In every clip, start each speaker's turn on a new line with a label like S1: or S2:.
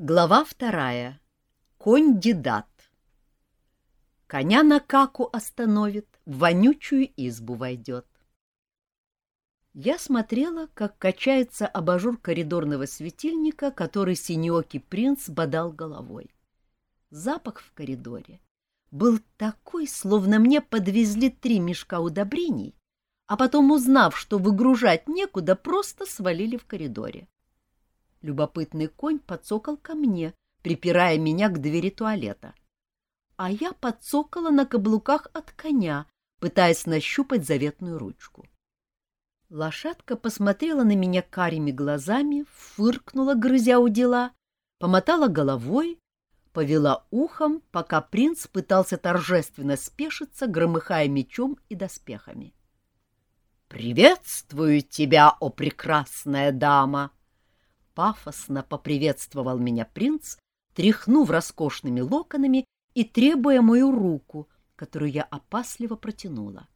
S1: Глава вторая. Конь-дедат. Коня на каку остановит, в вонючую избу войдет. Я смотрела, как качается абажур коридорного светильника, который синеокий принц бодал головой. Запах в коридоре был такой, словно мне подвезли три мешка удобрений, а потом, узнав, что выгружать некуда, просто свалили в коридоре. Любопытный конь подсокал ко мне, припирая меня к двери туалета. А я подсокала на каблуках от коня, пытаясь нащупать заветную ручку. Лошадка посмотрела на меня карими глазами, фыркнула, грызя у дела, помотала головой, повела ухом, пока принц пытался торжественно спешиться, громыхая мечом и доспехами. «Приветствую тебя, о прекрасная дама!» Пафосно поприветствовал меня принц, тряхнув роскошными локонами и требуя мою руку, которую я опасливо протянула.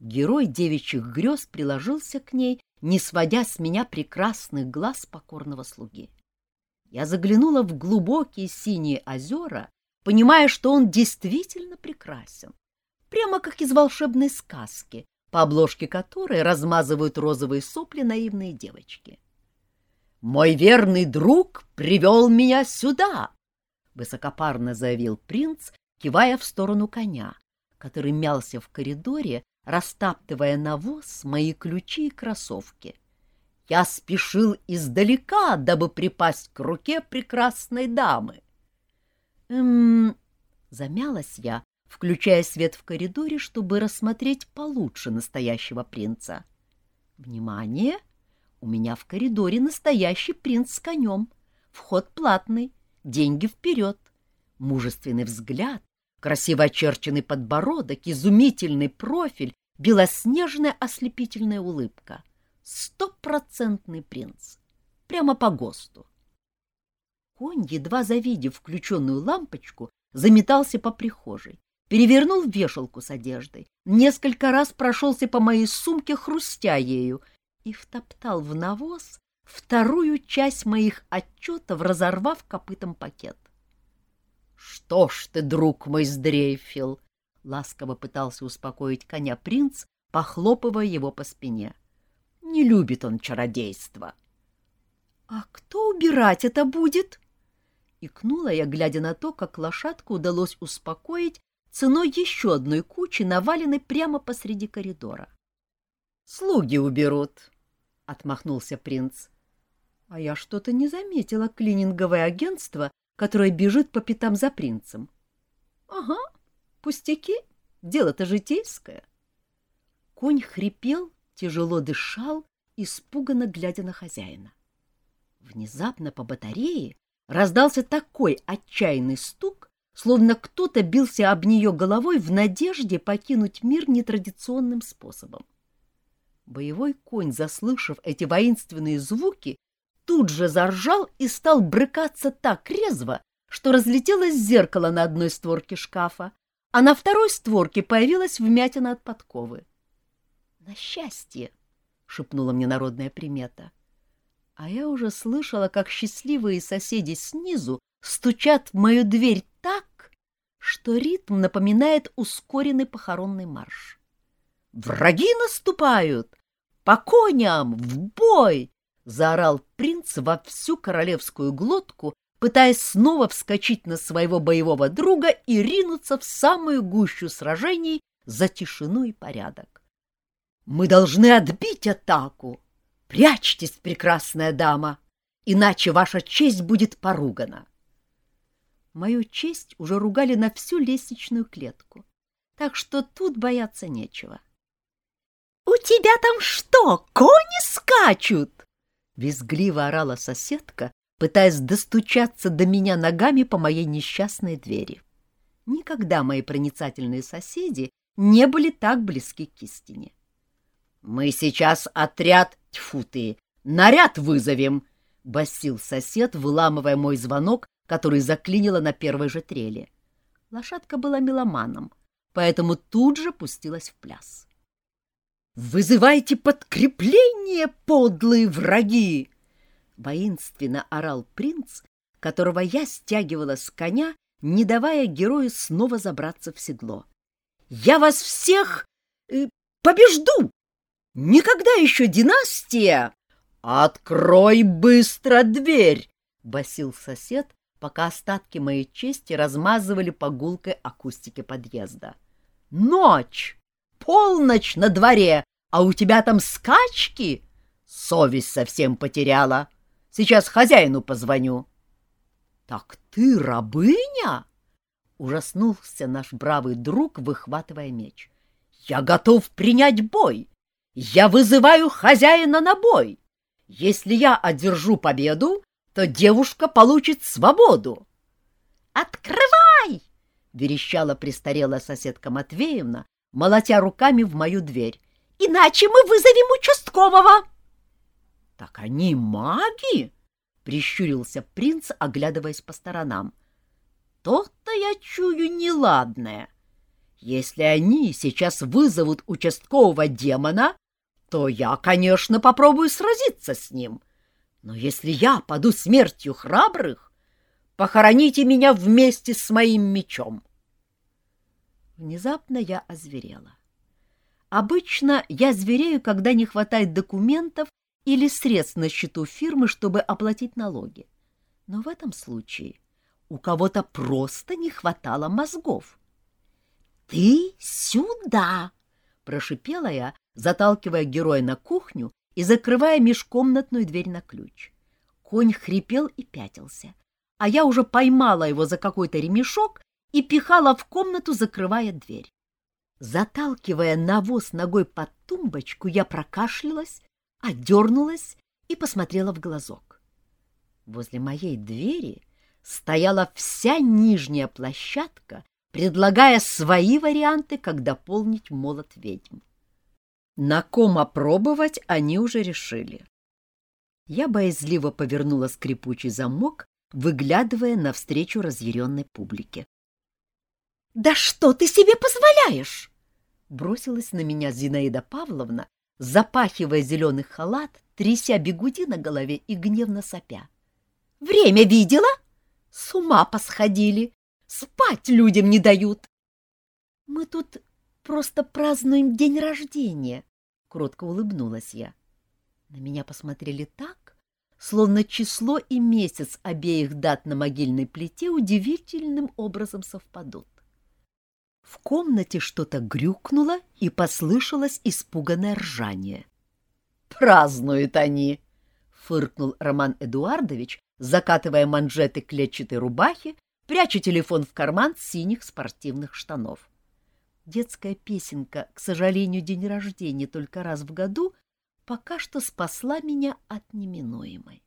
S1: Герой девичьих грез приложился к ней, не сводя с меня прекрасных глаз покорного слуги. Я заглянула в глубокие синие озера, понимая, что он действительно прекрасен, прямо как из волшебной сказки, по обложке которой размазывают розовые сопли наивные девочки. «Мой верный друг привел меня сюда!» — высокопарно заявил принц, кивая в сторону коня, который мялся в коридоре, растаптывая навоз мои ключи и кроссовки. Я спешил издалека, дабы припасть к руке прекрасной дамы. Эм, замялась я, включая свет в коридоре, чтобы рассмотреть получше настоящего принца. Внимание! У меня в коридоре настоящий принц с конем. Вход платный, деньги вперед. Мужественный взгляд, красиво очерченный подбородок, изумительный профиль, белоснежная ослепительная улыбка. Стопроцентный принц. Прямо по ГОСТу. Конь, едва завидев включенную лампочку, заметался по прихожей перевернул вешалку с одеждой, несколько раз прошелся по моей сумке, хрустя ею, и втоптал в навоз вторую часть моих отчетов, разорвав копытом пакет. — Что ж ты, друг мой, сдрейфил? — ласково пытался успокоить коня принц, похлопывая его по спине. — Не любит он чародейство. — А кто убирать это будет? — икнула я, глядя на то, как лошадку удалось успокоить ценой еще одной кучи, наваленной прямо посреди коридора. — Слуги уберут, — отмахнулся принц. — А я что-то не заметила клининговое агентство, которое бежит по пятам за принцем. — Ага, пустяки, дело-то житейское. Конь хрипел, тяжело дышал, испуганно глядя на хозяина. Внезапно по батарее раздался такой отчаянный стук, словно кто-то бился об нее головой в надежде покинуть мир нетрадиционным способом. Боевой конь, заслышав эти воинственные звуки, тут же заржал и стал брыкаться так резво, что разлетелось зеркало на одной створке шкафа, а на второй створке появилась вмятина от подковы. «На счастье!» — шепнула мне народная примета. А я уже слышала, как счастливые соседи снизу стучат в мою дверь так, что ритм напоминает ускоренный похоронный марш. «Враги наступают! По коням! В бой!» — заорал принц во всю королевскую глотку, пытаясь снова вскочить на своего боевого друга и ринуться в самую гущу сражений за тишину и порядок. «Мы должны отбить атаку! Прячьтесь, прекрасная дама, иначе ваша честь будет поругана!» Мою честь уже ругали на всю лестничную клетку, так что тут бояться нечего. — У тебя там что, кони скачут? — визгливо орала соседка, пытаясь достучаться до меня ногами по моей несчастной двери. Никогда мои проницательные соседи не были так близки к истине. — Мы сейчас отряд, тьфу ты, наряд вызовем! — басил сосед, выламывая мой звонок который заклинило на первой же трели. Лошадка была меломаном, поэтому тут же пустилась в пляс. «Вызывайте подкрепление, подлые враги!» Воинственно орал принц, которого я стягивала с коня, не давая герою снова забраться в седло. «Я вас всех э, побежду! Никогда еще династия!» «Открой быстро дверь!» — басил сосед, пока остатки моей чести размазывали по гулкой акустике подъезда. «Ночь! Полночь на дворе, а у тебя там скачки? Совесть совсем потеряла. Сейчас хозяину позвоню». «Так ты рабыня?» — ужаснулся наш бравый друг, выхватывая меч. «Я готов принять бой! Я вызываю хозяина на бой!» Если я одержу победу, то девушка получит свободу. «Открывай!» — верещала престарелая соседка Матвеевна, молотя руками в мою дверь. «Иначе мы вызовем участкового!» «Так они маги!» — прищурился принц, оглядываясь по сторонам. «То-то я чую неладное. Если они сейчас вызовут участкового демона, то я, конечно, попробую сразиться с ним. Но если я паду смертью храбрых, похороните меня вместе с моим мечом. Внезапно я озверела. Обычно я зверею, когда не хватает документов или средств на счету фирмы, чтобы оплатить налоги. Но в этом случае у кого-то просто не хватало мозгов. — Ты сюда! — прошипела я, заталкивая героя на кухню и закрывая межкомнатную дверь на ключ. Конь хрипел и пятился, а я уже поймала его за какой-то ремешок и пихала в комнату, закрывая дверь. Заталкивая навоз ногой под тумбочку, я прокашлялась, отдернулась и посмотрела в глазок. Возле моей двери стояла вся нижняя площадка, предлагая свои варианты, как дополнить молот ведьм. На ком опробовать они уже решили. Я боязливо повернула скрипучий замок, выглядывая навстречу разъяренной публике. «Да что ты себе позволяешь?» Бросилась на меня Зинаида Павловна, запахивая зеленый халат, тряся бегуди на голове и гневно сопя. «Время видела? С ума посходили! Спать людям не дают!» «Мы тут просто празднуем день рождения, — кротко улыбнулась я. На меня посмотрели так, словно число и месяц обеих дат на могильной плите удивительным образом совпадут. В комнате что-то грюкнуло, и послышалось испуганное ржание. «Празднуют они!» — фыркнул Роман Эдуардович, закатывая манжеты клетчатой рубахи, пряча телефон в карман синих спортивных штанов. Детская песенка «К сожалению, день рождения только раз в году» пока что спасла меня от неминуемой.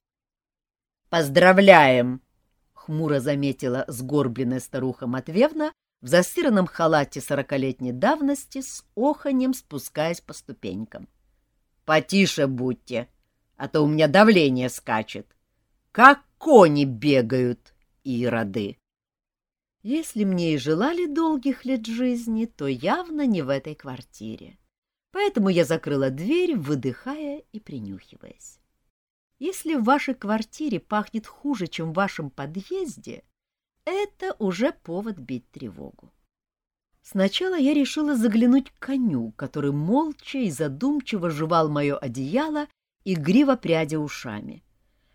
S1: «Поздравляем!» — хмуро заметила сгорбленная старуха Матвевна в застиранном халате сорокалетней давности с оханьем спускаясь по ступенькам. «Потише будьте, а то у меня давление скачет. Как кони бегают, ироды!» Если мне и желали долгих лет жизни, то явно не в этой квартире. Поэтому я закрыла дверь, выдыхая и принюхиваясь. Если в вашей квартире пахнет хуже, чем в вашем подъезде, это уже повод бить тревогу. Сначала я решила заглянуть к коню, который молча и задумчиво жевал мое одеяло, игриво прядя ушами.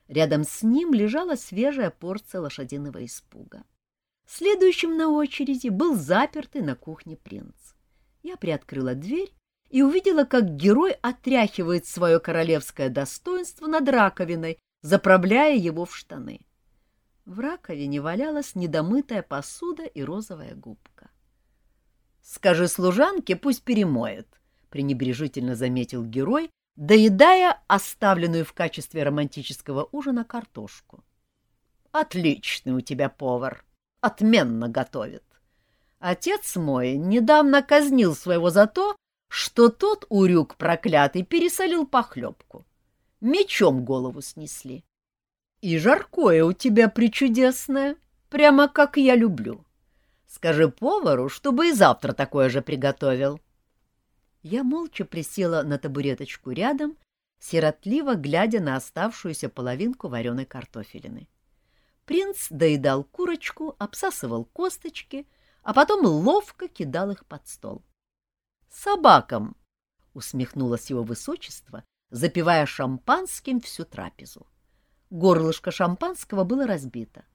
S1: Рядом с ним лежала свежая порция лошадиного испуга. Следующим на очереди был запертый на кухне принц. Я приоткрыла дверь и увидела, как герой отряхивает свое королевское достоинство над раковиной, заправляя его в штаны. В раковине валялась недомытая посуда и розовая губка. — Скажи служанке, пусть перемоет, — пренебрежительно заметил герой, доедая оставленную в качестве романтического ужина картошку. — Отличный у тебя повар! — отменно готовит. Отец мой недавно казнил своего за то, что тот урюк проклятый пересолил похлебку. Мечом голову снесли. И жаркое у тебя причудесное, прямо как я люблю. Скажи повару, чтобы и завтра такое же приготовил. Я молча присела на табуреточку рядом, сиротливо глядя на оставшуюся половинку вареной картофелины. Принц доедал курочку, обсасывал косточки, а потом ловко кидал их под стол. «Собакам!» — усмехнулось его высочество, запивая шампанским всю трапезу. Горлышко шампанского было разбито,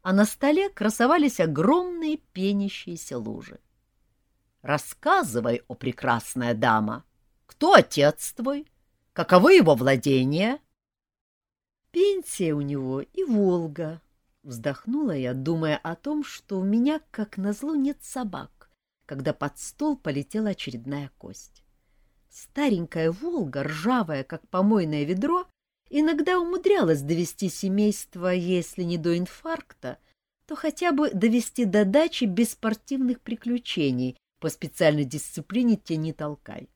S1: а на столе красовались огромные пенящиеся лужи. «Рассказывай, о прекрасная дама, кто отец твой? Каковы его владения?» «Пенсия у него и Волга», — вздохнула я, думая о том, что у меня, как назло, нет собак, когда под стол полетела очередная кость. Старенькая Волга, ржавая, как помойное ведро, иногда умудрялась довести семейство, если не до инфаркта, то хотя бы довести до дачи без спортивных приключений по специальной дисциплине «тяни толкай».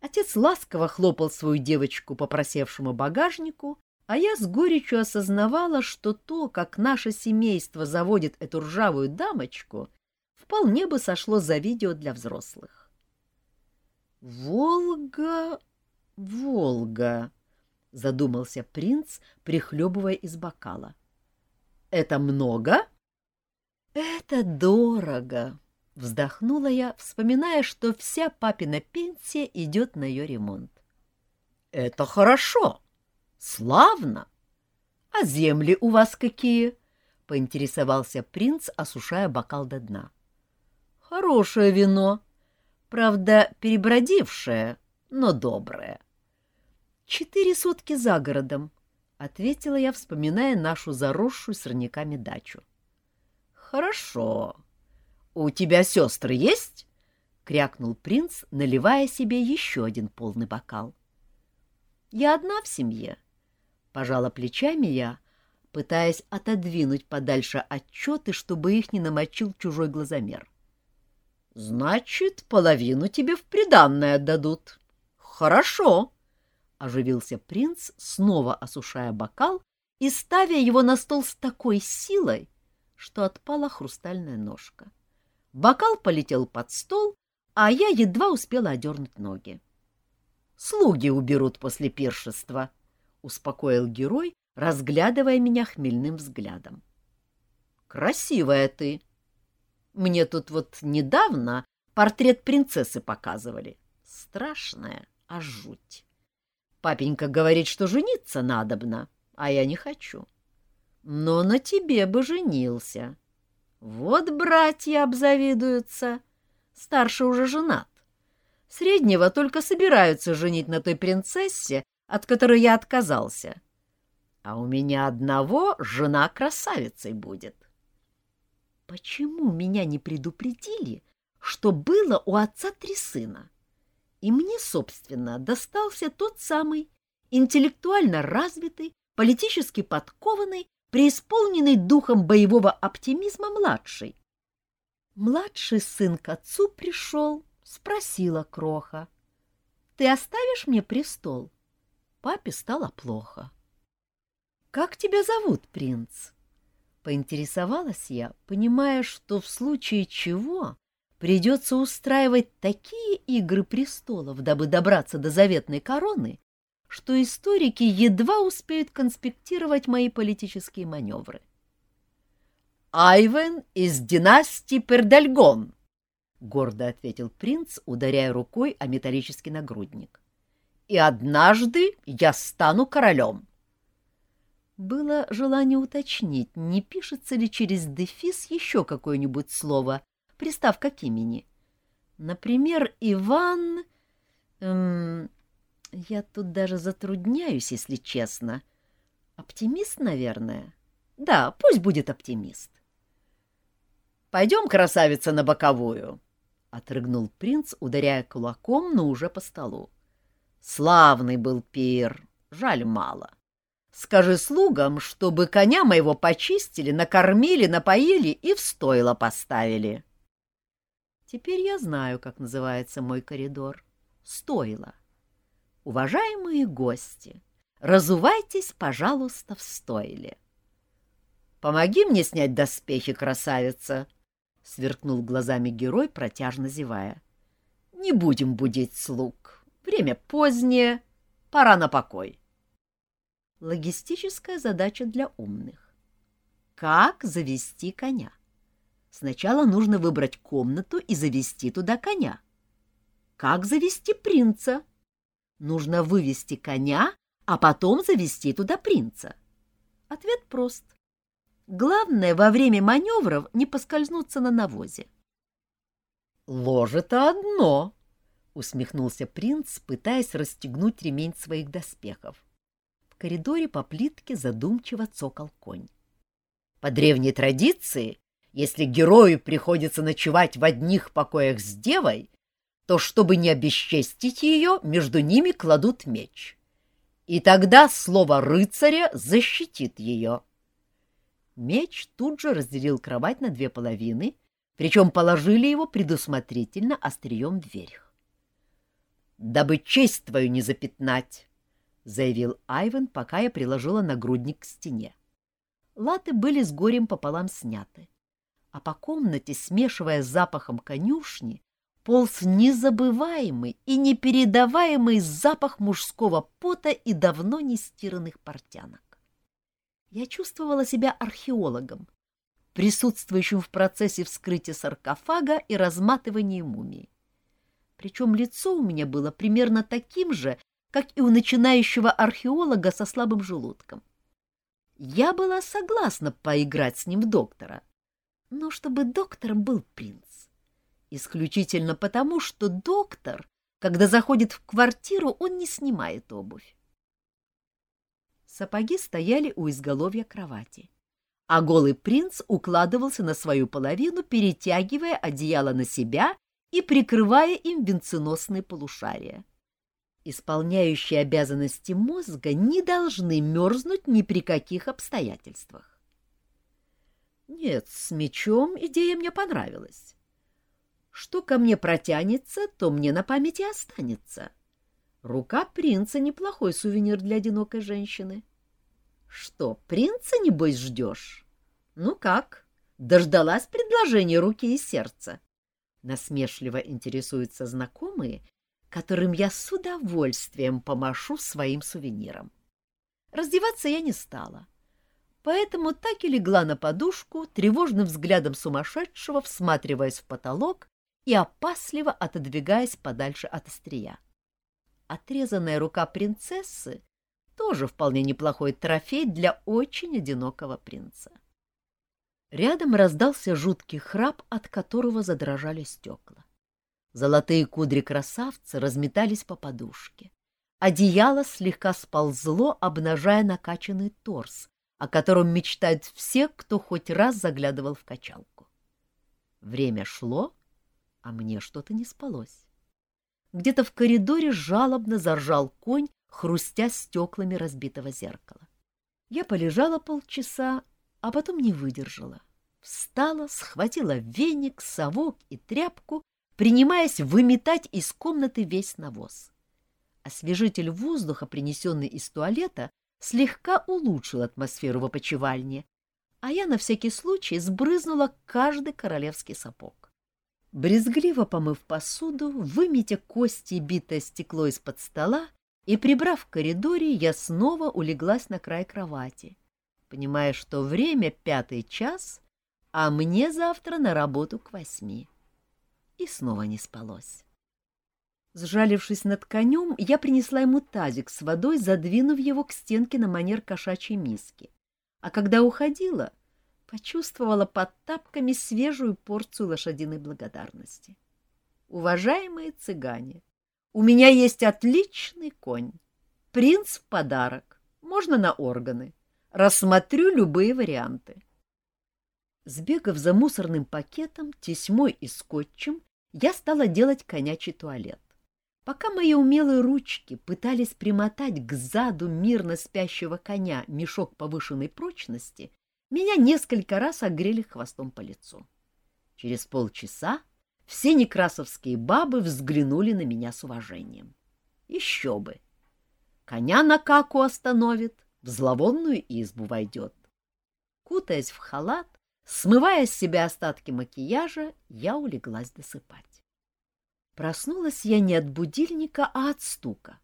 S1: Отец ласково хлопал свою девочку по просевшему багажнику, а я с горечью осознавала, что то, как наше семейство заводит эту ржавую дамочку, вполне бы сошло за видео для взрослых. Волга, Волга, задумался принц, прихлебывая из бокала. Это много? Это дорого, вздохнула я, вспоминая, что вся папина пенсия идет на ее ремонт. Это хорошо, славно. А земли у вас какие? поинтересовался принц, осушая бокал до дна. Хорошее вино, Правда, перебродившая, но добрая. «Четыре сутки за городом», — ответила я, вспоминая нашу заросшую сорняками дачу. «Хорошо. У тебя сестры есть?» — крякнул принц, наливая себе еще один полный бокал. «Я одна в семье», — пожала плечами я, пытаясь отодвинуть подальше отчеты, чтобы их не намочил чужой глазомер. — Значит, половину тебе в приданное отдадут. — Хорошо, — оживился принц, снова осушая бокал и ставя его на стол с такой силой, что отпала хрустальная ножка. Бокал полетел под стол, а я едва успела одернуть ноги. — Слуги уберут после пиршества, — успокоил герой, разглядывая меня хмельным взглядом. — Красивая ты! — мне тут вот недавно портрет принцессы показывали. Страшная, а жуть. Папенька говорит, что жениться надобно, а я не хочу. Но на тебе бы женился. Вот братья обзавидуются. Старший уже женат. Среднего только собираются женить на той принцессе, от которой я отказался. А у меня одного жена красавицей будет. Почему меня не предупредили, что было у отца три сына? И мне, собственно, достался тот самый интеллектуально развитый, политически подкованный, преисполненный духом боевого оптимизма младший. Младший сын к отцу пришел, спросила Кроха. — Ты оставишь мне престол? Папе стало плохо. — Как тебя зовут, принц? Поинтересовалась я, понимая, что в случае чего придется устраивать такие игры престолов, дабы добраться до заветной короны, что историки едва успеют конспектировать мои политические маневры. «Айвен из династии Пердальгон», — гордо ответил принц, ударяя рукой о металлический нагрудник. «И однажды я стану королем». Было желание уточнить, не пишется ли через дефис еще какое-нибудь слово, приставка к имени. Например, Иван... Эм, я тут даже затрудняюсь, если честно. Оптимист, наверное? Да, пусть будет оптимист. «Пойдем, красавица, на боковую!» — отрыгнул принц, ударяя кулаком, но уже по столу. «Славный был пир, жаль мало». Скажи слугам, чтобы коня моего почистили, накормили, напоили и в стойло поставили. Теперь я знаю, как называется мой коридор. Стойло. Уважаемые гости, разувайтесь, пожалуйста, в стойле. Помоги мне снять доспехи, красавица, — сверкнул глазами герой, протяжно зевая. Не будем будить слуг. Время позднее, пора на покой. — Логистическая задача для умных. как завести коня. Сначала нужно выбрать комнату и завести туда коня. Как завести принца? Нужно вывести коня, а потом завести туда принца. Ответ прост. Главное во время маневров не поскользнуться на навозе. «Ложе-то одно!» — усмехнулся принц, пытаясь расстегнуть ремень своих доспехов. В коридоре по плитке задумчиво цокал конь. По древней традиции, если герою приходится ночевать в одних покоях с девой, то, чтобы не обесчестить ее, между ними кладут меч. И тогда слово рыцаря защитит ее. Меч тут же разделил кровать на две половины, причем положили его предусмотрительно острием вверх. «Дабы честь твою не запятнать», — заявил Айвен, пока я приложила нагрудник к стене. Латы были с горем пополам сняты, а по комнате, смешивая с запахом конюшни, полз незабываемый и непередаваемый запах мужского пота и давно не стиранных портянок. Я чувствовала себя археологом, присутствующим в процессе вскрытия саркофага и разматывания мумии. Причем лицо у меня было примерно таким же, как и у начинающего археолога со слабым желудком. Я была согласна поиграть с ним в доктора, но чтобы доктором был принц. Исключительно потому, что доктор, когда заходит в квартиру, он не снимает обувь. Сапоги стояли у изголовья кровати, а голый принц укладывался на свою половину, перетягивая одеяло на себя и прикрывая им венценосные полушария. Исполняющие обязанности мозга не должны мерзнуть ни при каких обстоятельствах. Нет, с мечом идея мне понравилась. Что ко мне протянется, то мне на памяти останется. Рука принца — неплохой сувенир для одинокой женщины. Что, принца, небось, ждешь? Ну как, дождалась предложения руки и сердца? Насмешливо интересуются знакомые, которым я с удовольствием помашу своим сувениром. Раздеваться я не стала, поэтому так и легла на подушку, тревожным взглядом сумасшедшего, всматриваясь в потолок и опасливо отодвигаясь подальше от острия. Отрезанная рука принцессы тоже вполне неплохой трофей для очень одинокого принца. Рядом раздался жуткий храп, от которого задрожали стекла. Золотые кудри красавца разметались по подушке. Одеяло слегка сползло, обнажая накачанный торс, о котором мечтают все, кто хоть раз заглядывал в качалку. Время шло, а мне что-то не спалось. Где-то в коридоре жалобно заржал конь, хрустя стеклами разбитого зеркала. Я полежала полчаса, а потом не выдержала. Встала, схватила веник, совок и тряпку, принимаясь выметать из комнаты весь навоз. Освежитель воздуха, принесенный из туалета, слегка улучшил атмосферу в опочивальне, а я на всякий случай сбрызнула каждый королевский сапог. Брезгливо помыв посуду, выметя кости и битое стекло из-под стола и прибрав в коридоре, я снова улеглась на край кровати, понимая, что время пятый час, а мне завтра на работу к восьми. И снова не спалось. Сжалившись над конем, я принесла ему тазик с водой, задвинув его к стенке на манер кошачьей миски. А когда уходила — почувствовала под тапками свежую порцию лошадиной благодарности. Уважаемые цыгане, у меня есть отличный конь. Принц в подарок. Можно на органы. Рассмотрю любые варианты. Сбегав за мусорным пакетом, тесьмой и скотчем, я стала делать конячий туалет. Пока мои умелые ручки пытались примотать к заду мирно спящего коня мешок повышенной прочности, меня несколько раз огрели хвостом по лицу. Через полчаса все некрасовские бабы взглянули на меня с уважением. Еще бы! Коня на каку остановит, в зловонную избу войдет. Кутаясь в халат, смывая с себя остатки макияжа, я улеглась досыпать. Проснулась я не от будильника, а от стука.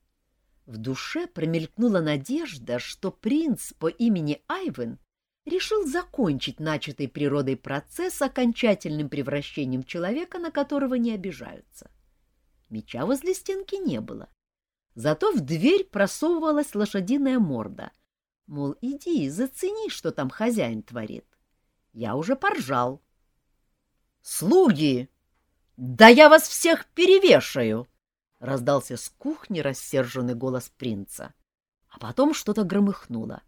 S1: В душе промелькнула надежда, что принц по имени Айвен решил закончить начатый природой процесс окончательным превращением человека, на которого не обижаются. Меча возле стенки не было. Зато в дверь просовывалась лошадиная морда. Мол, иди, зацени, что там хозяин творит. Я уже поржал. «Слуги! Да я вас всех перевешаю!» — раздался с кухни рассерженный голос принца. А потом что-то громыхнуло.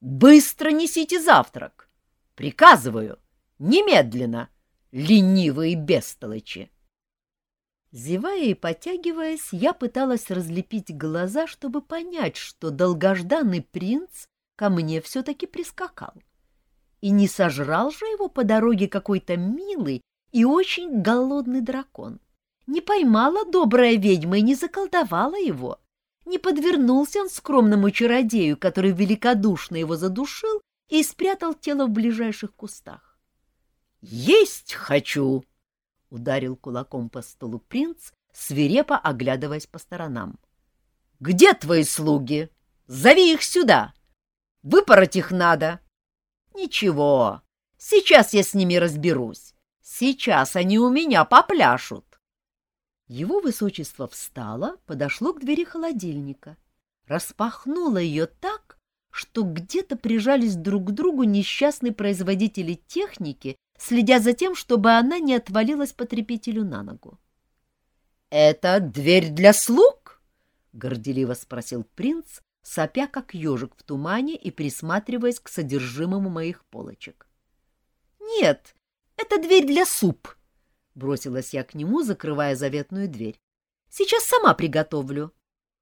S1: «Быстро несите завтрак! Приказываю! Немедленно! Ленивые бестолочи!» Зевая и потягиваясь, я пыталась разлепить глаза, чтобы понять, что долгожданный принц ко мне все-таки прискакал. И не сожрал же его по дороге какой-то милый и очень голодный дракон. Не поймала добрая ведьма и не заколдовала его. Не подвернулся он скромному чародею, который великодушно его задушил и спрятал тело в ближайших кустах. «Есть хочу!» — ударил кулаком по столу принц, свирепо оглядываясь по сторонам. «Где твои слуги? Зови их сюда! Выпороть их надо!» «Ничего, сейчас я с ними разберусь. Сейчас они у меня попляшут!» Его высочество встало, подошло к двери холодильника, распахнуло ее так, что где-то прижались друг к другу несчастные производители техники, следя за тем, чтобы она не отвалилась потребителю на ногу. — Это дверь для слуг? — горделиво спросил принц, сопя как ежик в тумане и присматриваясь к содержимому моих полочек. — Нет, это дверь для суп, — бросилась я к нему, закрывая заветную дверь. — Сейчас сама приготовлю.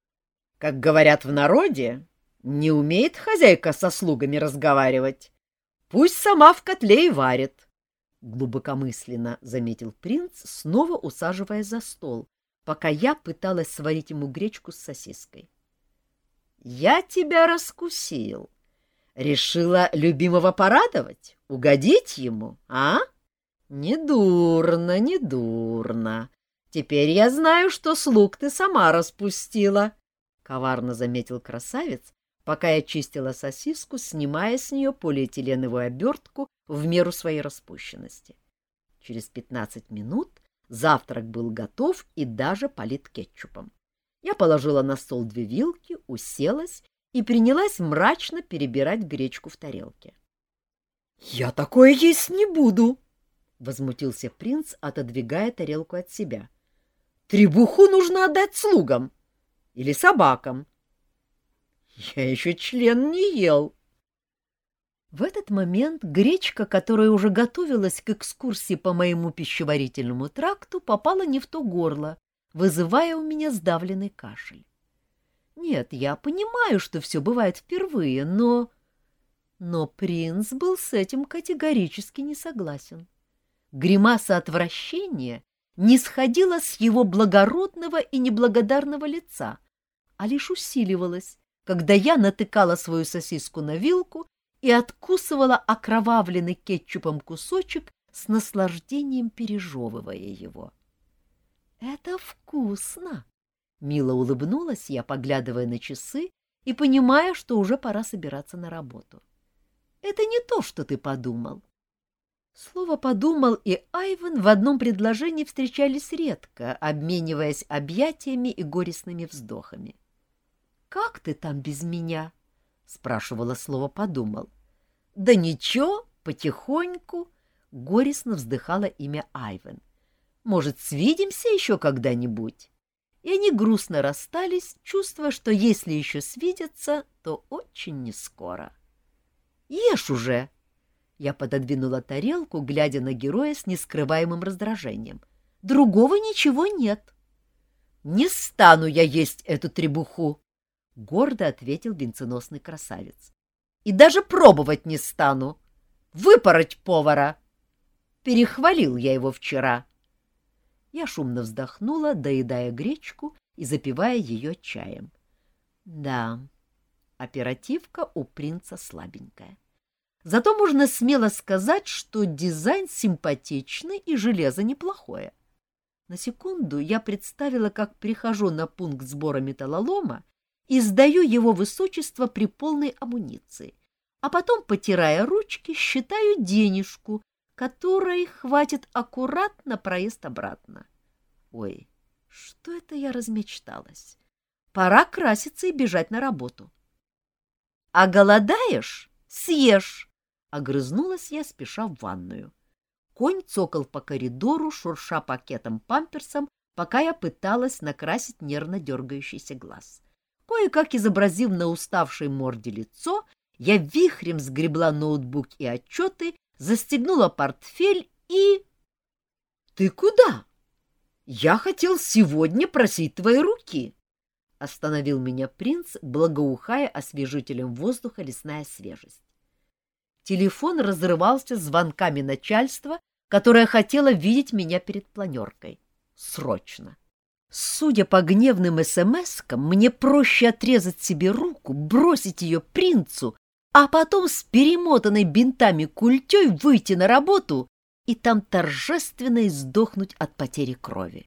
S1: — Как говорят в народе, не умеет хозяйка со слугами разговаривать. Пусть сама в котле и варит, — глубокомысленно заметил принц, снова усаживаясь за стол, пока я пыталась сварить ему гречку с сосиской. — Я тебя раскусил. Решила любимого порадовать, угодить ему, а? Недурно, недурно. Теперь я знаю, что слуг ты сама распустила, — коварно заметил красавец, пока я чистила сосиску, снимая с нее полиэтиленовую обертку в меру своей распущенности. Через пятнадцать минут завтрак был готов и даже полит кетчупом. Я положила на стол две вилки, уселась и принялась мрачно перебирать гречку в тарелке. — Я такое есть не буду! — возмутился принц, отодвигая тарелку от себя. — Требуху нужно отдать слугам или собакам. — я еще член не ел. В этот момент гречка, которая уже готовилась к экскурсии по моему пищеварительному тракту, попала не в то горло, вызывая у меня сдавленный кашель. Нет, я понимаю, что все бывает впервые, но... Но принц был с этим категорически не согласен. Гримаса отвращения не сходила с его благородного и неблагодарного лица, а лишь усиливалась, когда я натыкала свою сосиску на вилку и откусывала окровавленный кетчупом кусочек с наслаждением пережевывая его. «Это вкусно!» — мило улыбнулась я, поглядывая на часы и понимая, что уже пора собираться на работу. «Это не то, что ты подумал». Слово «подумал» и Айвен в одном предложении встречались редко, обмениваясь объятиями и горестными вздохами. — как ты там без меня? — спрашивала слово «подумал». — Да ничего, потихоньку, — горестно вздыхало имя Айвен. — Может, свидимся еще когда-нибудь? И они грустно расстались, чувствуя, что если еще свидятся, то очень нескоро. — Ешь уже! Я пододвинула тарелку, глядя на героя с нескрываемым раздражением. — Другого ничего нет. — Не стану я есть эту требуху! — гордо ответил венценосный красавец. — И даже пробовать не стану. Выпороть повара. Перехвалил я его вчера. Я шумно вздохнула, доедая гречку и запивая ее чаем. Да, оперативка у принца слабенькая. Зато можно смело сказать, что дизайн симпатичный и железо неплохое. На секунду я представила, как прихожу на пункт сбора металлолома и сдаю его высочество при полной амуниции, а потом, потирая ручки, считаю денежку, которой хватит аккуратно проезд обратно. Ой, что это я размечталась? Пора краситься и бежать на работу. — А голодаешь? Съешь! — огрызнулась я, спеша в ванную. Конь цокал по коридору, шурша пакетом-памперсом, пока я пыталась накрасить нервно дергающийся глаз. Кое-как изобразив на уставшей морде лицо, я вихрем сгребла ноутбук и отчеты, застегнула портфель и... — Ты куда? Я хотел сегодня просить твои руки. Остановил меня принц, благоухая освежителем воздуха лесная свежесть. Телефон разрывался звонками начальства, которое хотело видеть меня перед планеркой. Срочно. Судя по гневным смс-кам, мне проще отрезать себе руку, бросить ее принцу, а потом с перемотанной бинтами культей выйти на работу и там торжественно издохнуть от потери крови.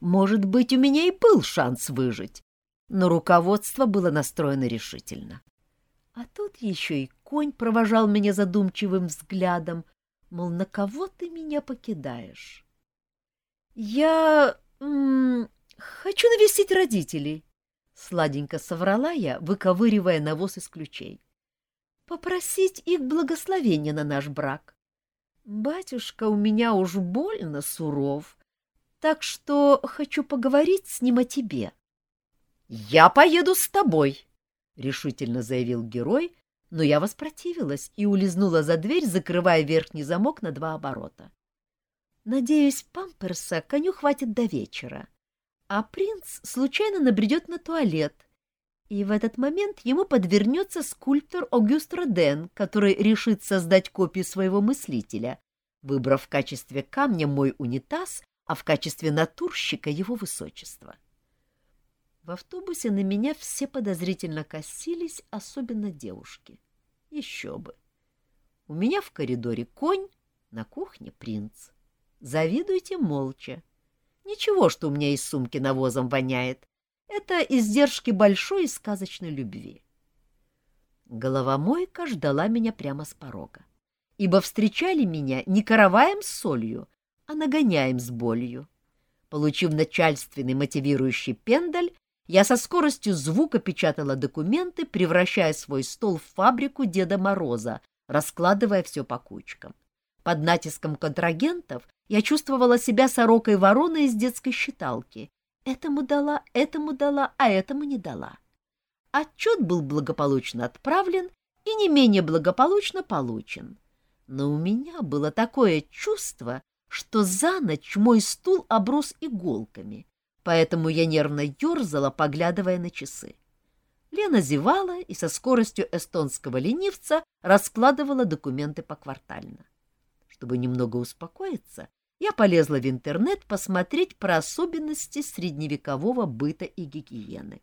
S1: Может быть, у меня и был шанс выжить, но руководство было настроено решительно. А тут еще и конь провожал меня задумчивым взглядом, мол, на кого ты меня покидаешь? Я хочу навестить родителей, сладенько соврала я, выковыривая навоз из ключей. Попросить их благословения на наш брак. Батюшка у меня уж больно суров, так что хочу поговорить с ним о тебе. — Я поеду с тобой, — решительно заявил герой, но я воспротивилась и улизнула за дверь, закрывая верхний замок на два оборота. Надеюсь, памперса коню хватит до вечера, а принц случайно набредет на туалет, и в этот момент ему подвернется скульптор Огюст Роден, который решит создать копию своего мыслителя, выбрав в качестве камня мой унитаз, а в качестве натурщика его высочество. — в автобусе на меня все подозрительно косились, особенно девушки. Еще бы. У меня в коридоре конь, на кухне принц. Завидуйте молча. Ничего, что у меня из сумки навозом воняет. Это издержки большой и сказочной любви. Головомойка ждала меня прямо с порога, ибо встречали меня не караваем с солью, а нагоняем с болью. Получив начальственный мотивирующий пендаль, я со скоростью звука печатала документы, превращая свой стол в фабрику Деда Мороза, раскладывая все по кучкам. Под натиском контрагентов я чувствовала себя сорокой-вороной из детской считалки. Этому дала, этому дала, а этому не дала. Отчет был благополучно отправлен и не менее благополучно получен. Но у меня было такое чувство, что за ночь мой стул оброс иголками, поэтому я нервно ерзала, поглядывая на часы. Лена зевала и со скоростью эстонского ленивца раскладывала документы поквартально. Чтобы немного успокоиться, я полезла в интернет посмотреть про особенности средневекового быта и гигиены.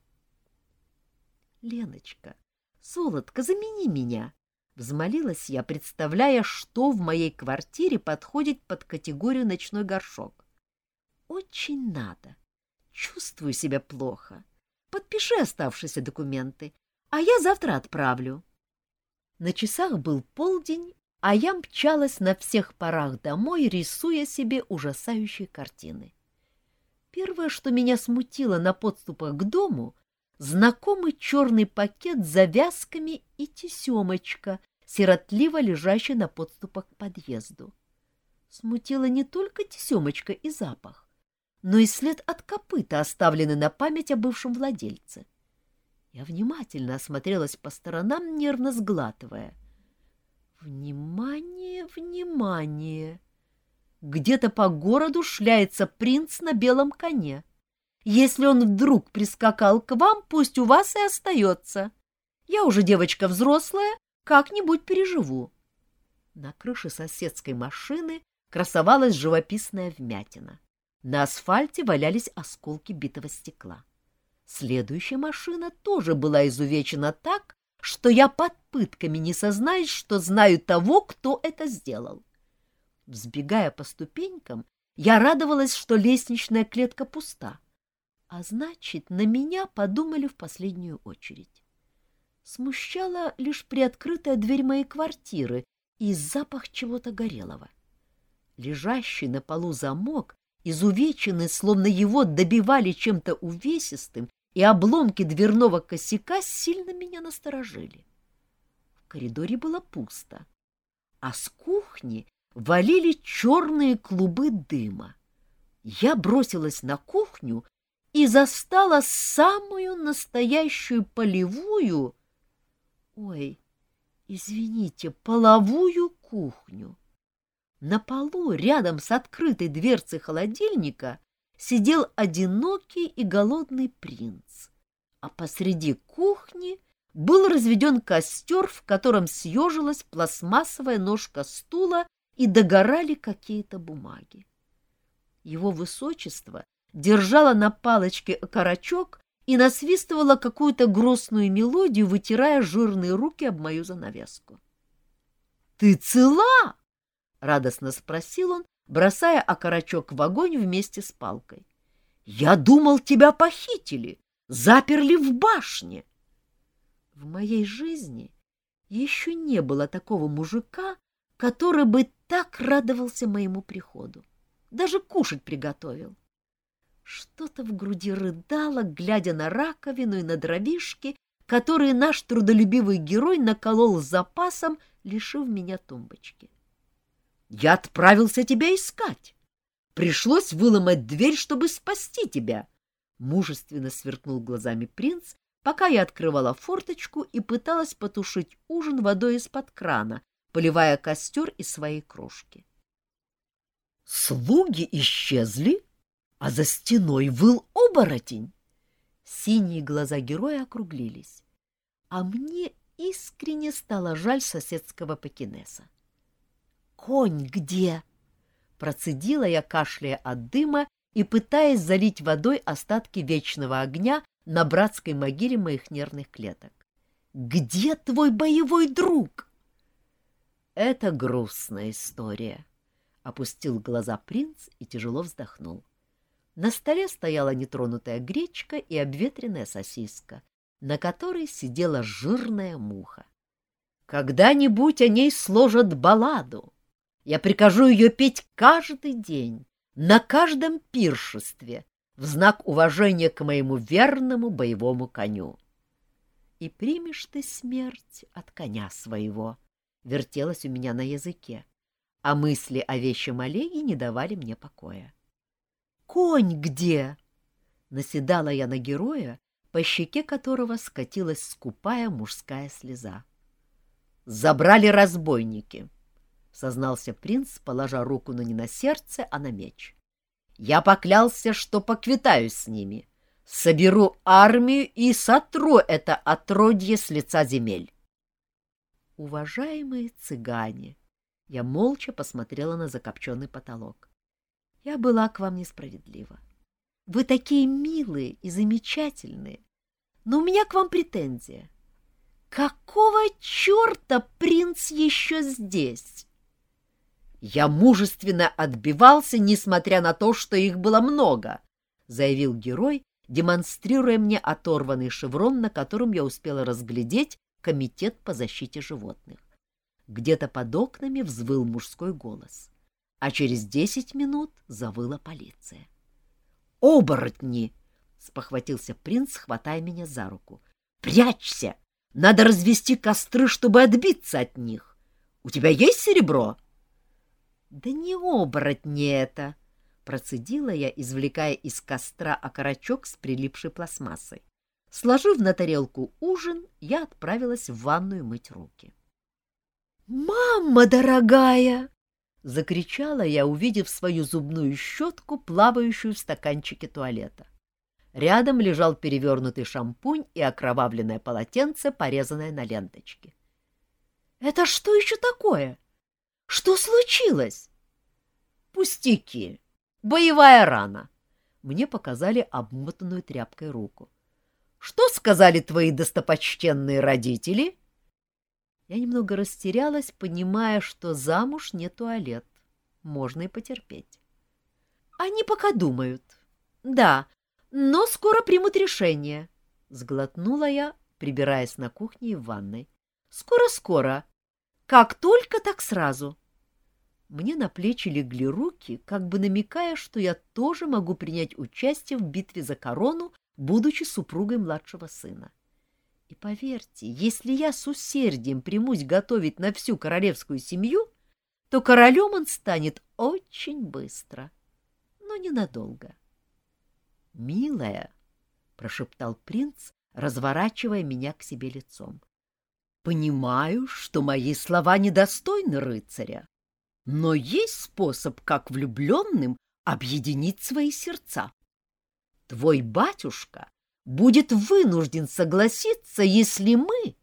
S1: «Леночка, солодко, замени меня!» — взмолилась я, представляя, что в моей квартире подходит под категорию ночной горшок. «Очень надо!» Чувствую себя плохо. Подпиши оставшиеся документы, а я завтра отправлю. На часах был полдень, а я мчалась на всех парах домой, рисуя себе ужасающие картины. Первое, что меня смутило на подступах к дому, знакомый черный пакет с завязками и тесемочка, сиротливо лежащий на подступах к подъезду. Смутила не только тесемочка и запах но и след от копыта, оставленный на память о бывшем владельце. Я внимательно осмотрелась по сторонам, нервно сглатывая. Внимание, внимание! Где-то по городу шляется принц на белом коне. Если он вдруг прискакал к вам, пусть у вас и остается. Я уже девочка взрослая, как-нибудь переживу. На крыше соседской машины красовалась живописная вмятина. На асфальте валялись осколки битого стекла. Следующая машина тоже была изувечена так, что я под пытками не сознаюсь, что знаю того, кто это сделал. Взбегая по ступенькам, я радовалась, что лестничная клетка пуста, а значит, на меня подумали в последнюю очередь. Смущала лишь приоткрытая дверь моей квартиры и запах чего-то горелого. Лежащий на полу замок, изувеченный, словно его добивали чем-то увесистым, и обломки дверного косяка сильно меня насторожили. В коридоре было пусто, а с кухни валили черные клубы дыма. Я бросилась на кухню и застала самую настоящую полевую, ой, извините, половую кухню. На полу, рядом с открытой дверцей холодильника, сидел одинокий и голодный принц, а посреди кухни был разведен костер, в котором съежилась пластмассовая ножка стула и догорали какие-то бумаги. Его высочество держало на палочке окорочок и насвистывала какую-то грустную мелодию, вытирая жирные руки об мою занавеску. — Ты цела? — радостно спросил он, бросая окорочок в огонь вместе с палкой. — Я думал, тебя похитили, заперли в башне. В моей жизни еще не было такого мужика, который бы так радовался моему приходу. Даже кушать приготовил. Что-то в груди рыдало, глядя на раковину и на дровишки, которые наш трудолюбивый герой наколол с запасом, лишив меня тумбочки. Я отправился тебя искать. Пришлось выломать дверь, чтобы спасти тебя. Мужественно сверкнул глазами принц, пока я открывала форточку и пыталась потушить ужин водой из-под крана, поливая костер из своей кружки. Слуги исчезли, а за стеной выл оборотень. Синие глаза героя округлились, а мне искренне стало жаль соседского покинеса. «Конь где?» — процедила я, кашляя от дыма и пытаясь залить водой остатки вечного огня на братской могиле моих нервных клеток. «Где твой боевой друг?» «Это грустная история», — опустил глаза принц и тяжело вздохнул. На столе стояла нетронутая гречка и обветренная сосиска, на которой сидела жирная муха. Когда-нибудь о ней сложат балладу. Я прикажу ее петь каждый день, на каждом пиршестве, в знак уважения к моему верному боевому коню. И примешь ты смерть от коня своего, вертелось у меня на языке, а мысли о вещем Олеге не давали мне покоя. Конь где? Наседала я на героя, по щеке которого скатилась скупая мужская слеза. Забрали разбойники, сознался принц, положа руку на не на сердце, а на меч. Я поклялся, что поквитаюсь с ними, соберу армию и сотру это отродье с лица земель. Уважаемые цыгане, я молча посмотрела на закопченный потолок. Я была к вам несправедлива. Вы такие милые и замечательные, но у меня к вам претензия. Какого черта принц еще здесь? Я мужественно отбивался, несмотря на то, что их было много, заявил герой, демонстрируя мне оторванный шеврон, на котором я успела разглядеть комитет по защите животных. Где-то под окнами взвыл мужской голос а через десять минут завыла полиция. «Оборотни!» — спохватился принц, хватая меня за руку. «Прячься! Надо развести костры, чтобы отбиться от них. У тебя есть серебро?» «Да не оборотни это!» — процедила я, извлекая из костра окорочок с прилипшей пластмассой. Сложив на тарелку ужин, я отправилась в ванную мыть руки. «Мама дорогая!» — закричала я, увидев свою зубную щетку, плавающую в стаканчике туалета. Рядом лежал перевернутый шампунь и окровавленное полотенце, порезанное на ленточке. — Это что еще такое? Что случилось? — Пустяки. Боевая рана. Мне показали обмотанную тряпкой руку. — Что сказали твои достопочтенные родители? — я немного растерялась, понимая, что замуж не туалет. Можно и потерпеть. Они пока думают. Да, но скоро примут решение. Сглотнула я, прибираясь на кухне и в ванной. «Скоро-скоро. Как только, так сразу». Мне на плечи легли руки, как бы намекая, что я тоже могу принять участие в битве за корону, будучи супругой младшего сына. И поверьте, если я с усердием примусь готовить на всю королевскую семью, то королем он станет очень быстро, но ненадолго. — Милая, — прошептал принц, разворачивая меня к себе лицом, — понимаю, что мои слова недостойны рыцаря, но есть способ, как влюбленным объединить свои сердца. Твой батюшка будет вынужден согласиться, если мы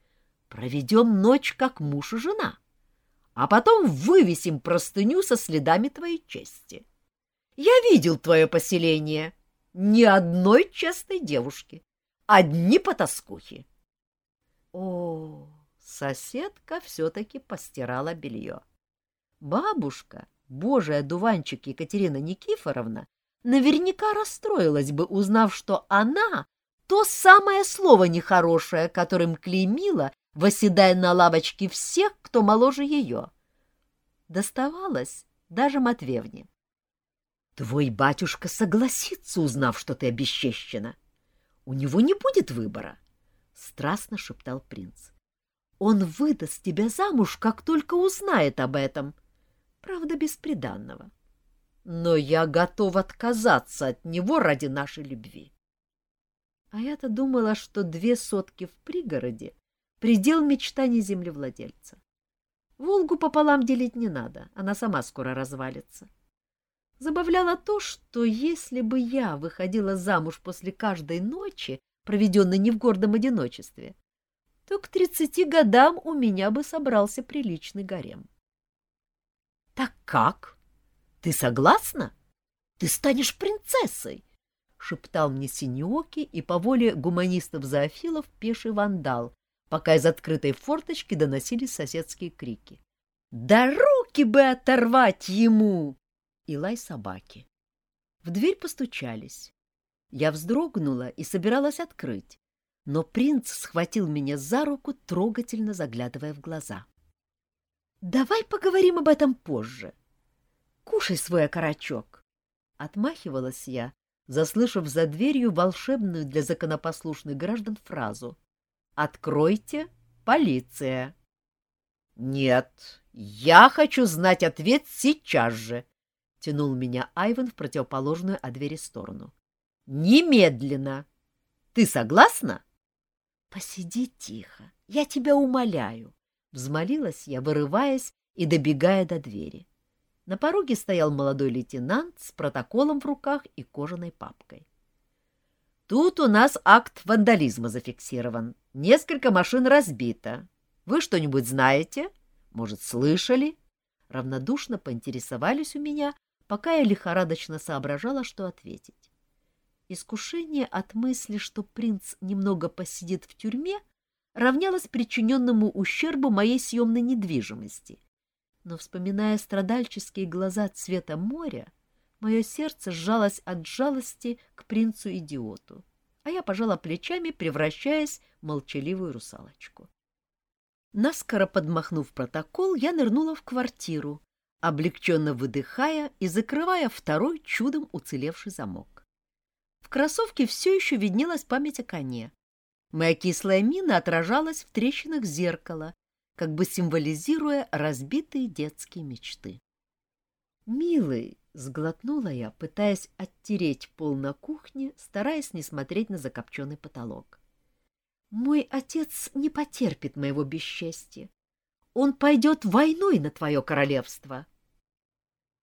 S1: проведем ночь как муж и жена, а потом вывесим простыню со следами твоей чести. Я видел твое поселение. Ни одной честной девушки. Одни потаскухи. О, соседка все-таки постирала белье. Бабушка, божий одуванчик Екатерина Никифоровна, наверняка расстроилась бы, узнав, что она — то самое слово нехорошее, которым клеймила, восседая на лавочке всех, кто моложе ее. Доставалось даже Матвеевне. Твой батюшка согласится, узнав, что ты обесчещена. У него не будет выбора, — страстно шептал принц. Он выдаст тебя замуж, как только узнает об этом, правда, бесприданного. Но я готов отказаться от него ради нашей любви. А я-то думала, что две сотки в пригороде — предел мечтаний землевладельца. Волгу пополам делить не надо, она сама скоро развалится. Забавляло то, что если бы я выходила замуж после каждой ночи, проведенной не в гордом одиночестве, то к тридцати годам у меня бы собрался приличный гарем. — Так как? Ты согласна? Ты станешь принцессой! — шептал мне Синьоки и по воле гуманистов-зоофилов пеший вандал, пока из открытой форточки доносились соседские крики. — Да руки бы оторвать ему! И лай собаки. В дверь постучались. Я вздрогнула и собиралась открыть, но принц схватил меня за руку, трогательно заглядывая в глаза. Давай поговорим об этом позже. Кушай свой окорочок. Отмахивалась я, заслышав за дверью волшебную для законопослушных граждан фразу. «Откройте, полиция!» «Нет, я хочу знать ответ сейчас же!» — тянул меня Айван в противоположную от двери сторону. «Немедленно! Ты согласна?» «Посиди тихо, я тебя умоляю!» Взмолилась я, вырываясь и добегая до двери. На пороге стоял молодой лейтенант с протоколом в руках и кожаной папкой. Тут у нас акт вандализма зафиксирован. Несколько машин разбито. Вы что-нибудь знаете? Может, слышали? Равнодушно поинтересовались у меня, пока я лихорадочно соображала, что ответить. Искушение от мысли, что принц немного посидит в тюрьме, равнялось причиненному ущербу моей съемной недвижимости. Но, вспоминая страдальческие глаза цвета моря, мое сердце сжалось от жалости к принцу-идиоту, а я пожала плечами, превращаясь в молчаливую русалочку. Наскоро подмахнув протокол, я нырнула в квартиру, облегченно выдыхая и закрывая второй чудом уцелевший замок. В кроссовке все еще виднелась память о коне, Моя кислая мина отражалась в трещинах зеркала, как бы символизируя разбитые детские мечты. «Милый!» — сглотнула я, пытаясь оттереть пол на кухне, стараясь не смотреть на закопченный потолок. «Мой отец не потерпит моего бесчестья. Он пойдет войной на твое королевство!»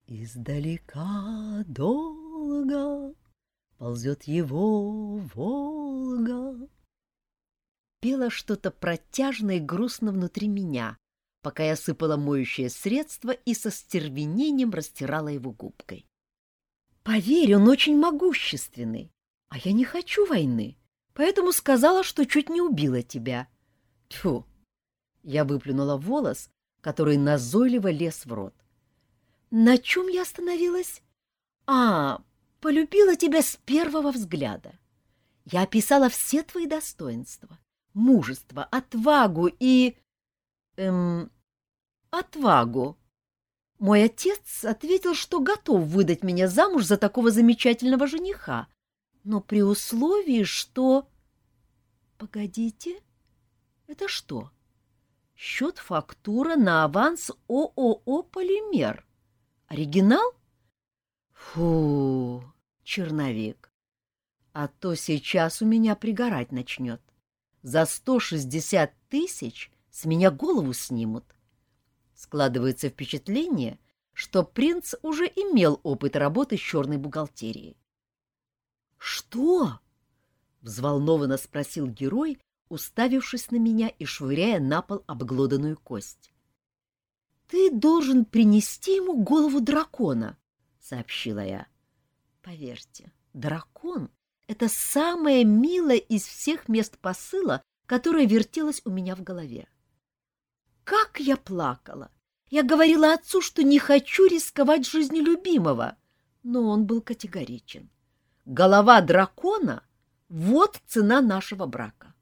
S1: Издалека долго ползет его Волга, пела что-то протяжное и грустно внутри меня, пока я сыпала моющее средство и со стервенением растирала его губкой. «Поверь, он очень могущественный, а я не хочу войны, поэтому сказала, что чуть не убила тебя». Тьфу! Я выплюнула волос, который назойливо лез в рот. «На чем я остановилась?» «А, полюбила тебя с первого взгляда. Я описала все твои достоинства мужество, отвагу и... Эм, отвагу. Мой отец ответил, что готов выдать меня замуж за такого замечательного жениха, но при условии, что... Погодите, это что? Счет-фактура на аванс ООО «Полимер». Оригинал? Фу, черновик. А то сейчас у меня пригорать начнет. За сто шестьдесят тысяч с меня голову снимут. Складывается впечатление, что принц уже имел опыт работы с черной бухгалтерией. «Что?» — взволнованно спросил герой, уставившись на меня и швыряя на пол обглоданную кость. «Ты должен принести ему голову дракона», — сообщила я. «Поверьте, дракон — это самое милое из всех мест посыла, которое вертелось у меня в голове. Как я плакала! Я говорила отцу, что не хочу рисковать жизнью любимого, но он был категоричен. Голова дракона — вот цена нашего брака.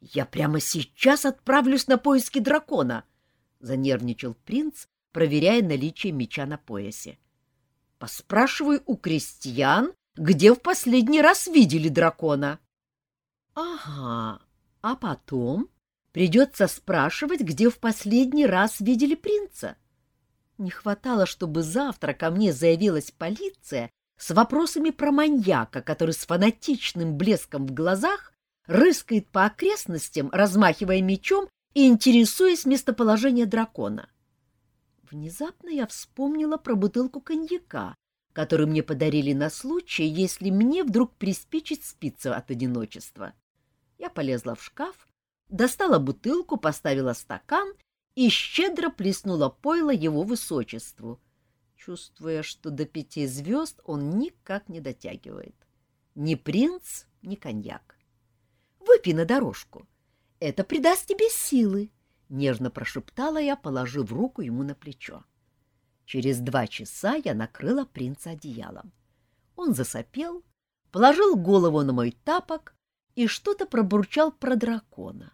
S1: «Я прямо сейчас отправлюсь на поиски дракона», — занервничал принц, проверяя наличие меча на поясе. «Поспрашивай у крестьян, где в последний раз видели дракона». «Ага, а потом придется спрашивать, где в последний раз видели принца». Не хватало, чтобы завтра ко мне заявилась полиция с вопросами про маньяка, который с фанатичным блеском в глазах рыскает по окрестностям, размахивая мечом и интересуясь местоположением дракона. Внезапно я вспомнила про бутылку коньяка, которую мне подарили на случай, если мне вдруг приспичит спиться от одиночества. Я полезла в шкаф, достала бутылку, поставила стакан и щедро плеснула пойло его высочеству, чувствуя, что до пяти звезд он никак не дотягивает. Ни принц, ни коньяк. Выпей на дорожку. Это придаст тебе силы, — нежно прошептала я, положив руку ему на плечо. Через два часа я накрыла принца одеялом. Он засопел, положил голову на мой тапок и что-то пробурчал про дракона.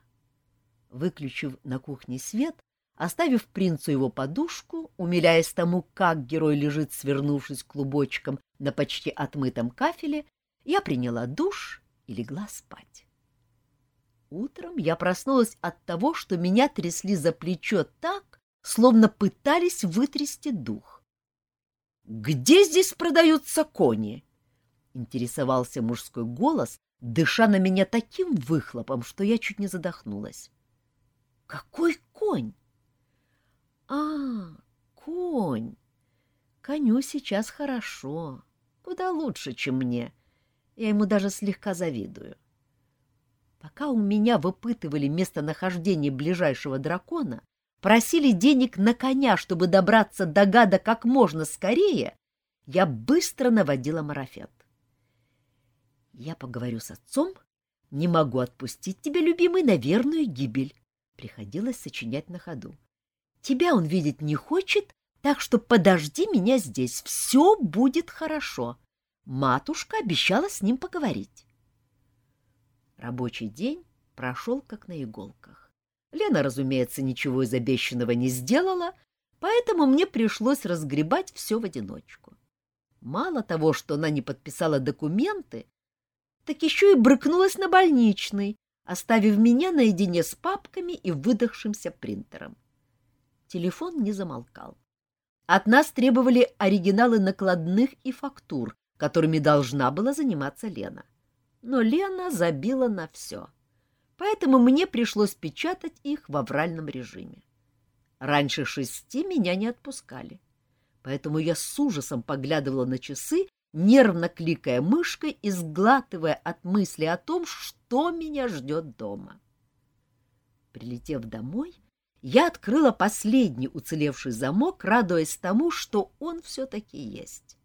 S1: Выключив на кухне свет, оставив принцу его подушку, умиляясь тому, как герой лежит, свернувшись клубочком на почти отмытом кафеле, я приняла душ и легла спать. Утром я проснулась от того, что меня трясли за плечо так, словно пытались вытрясти дух. «Где здесь продаются кони?» — интересовался мужской голос, дыша на меня таким выхлопом, что я чуть не задохнулась. «Какой конь?» «А, конь! Коню сейчас хорошо, куда лучше, чем мне. Я ему даже слегка завидую. Пока у меня выпытывали местонахождение ближайшего дракона, просили денег на коня, чтобы добраться до гада как можно скорее, я быстро наводила марафет. Я поговорю с отцом, не могу отпустить тебя, любимый, на верную гибель. Приходилось сочинять на ходу. Тебя он видеть не хочет, так что подожди меня здесь, все будет хорошо. Матушка обещала с ним поговорить. Рабочий день прошел как на иголках. Лена, разумеется, ничего из обещанного не сделала, поэтому мне пришлось разгребать все в одиночку. Мало того, что она не подписала документы, так еще и брыкнулась на больничный, оставив меня наедине с папками и выдохшимся принтером. Телефон не замолкал. От нас требовали оригиналы накладных и фактур, которыми должна была заниматься Лена но Лена забила на все, поэтому мне пришлось печатать их в авральном режиме. Раньше шести меня не отпускали, поэтому я с ужасом поглядывала на часы, нервно кликая мышкой и сглатывая от мысли о том, что меня ждет дома. Прилетев домой, я открыла последний уцелевший замок, радуясь тому, что он все-таки есть.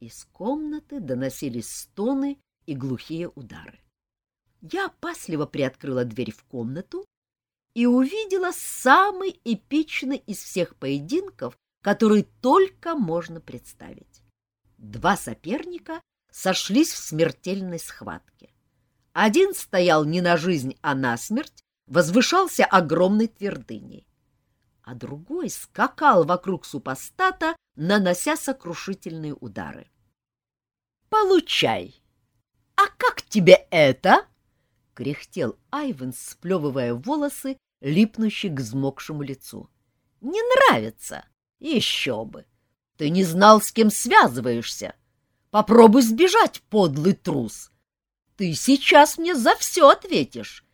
S1: Из комнаты доносились стоны и глухие удары. Я опасливо приоткрыла дверь в комнату и увидела самый эпичный из всех поединков, который только можно представить. Два соперника сошлись в смертельной схватке. Один стоял не на жизнь, а на смерть, возвышался огромной твердыней, а другой скакал вокруг супостата, нанося сокрушительные удары. «Получай! А как тебе это?» — кряхтел Айвен, сплевывая волосы, липнущие к взмокшему лицу. «Не нравится? Еще бы! Ты не знал, с кем связываешься. Попробуй сбежать, подлый трус. Ты сейчас мне за все ответишь.